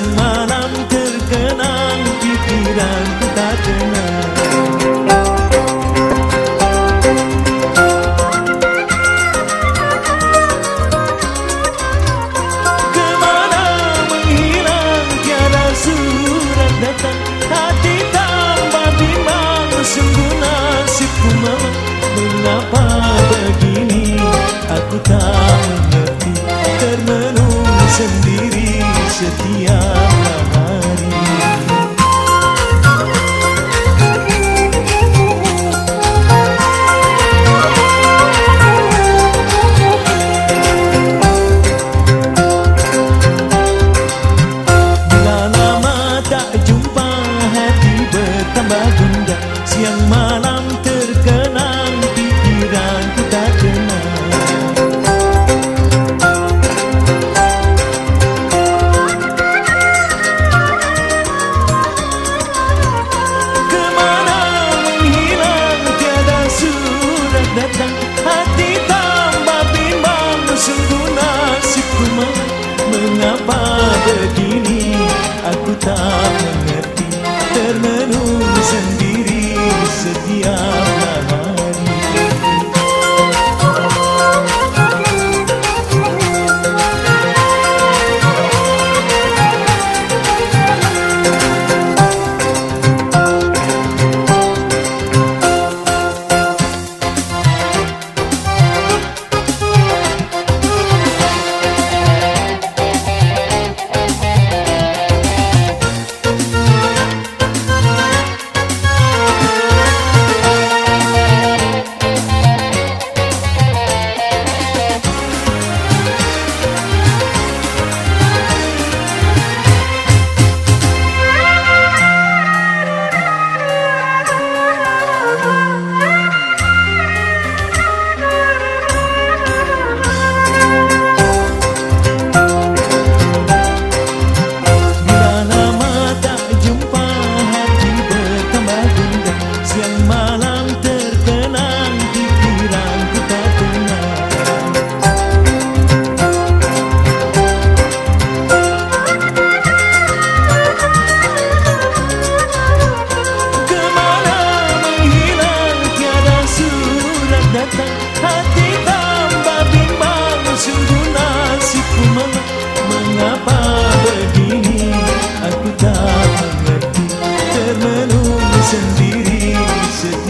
dan malam terkenang pikiran tak tenang. ملوم مسنديري ستنا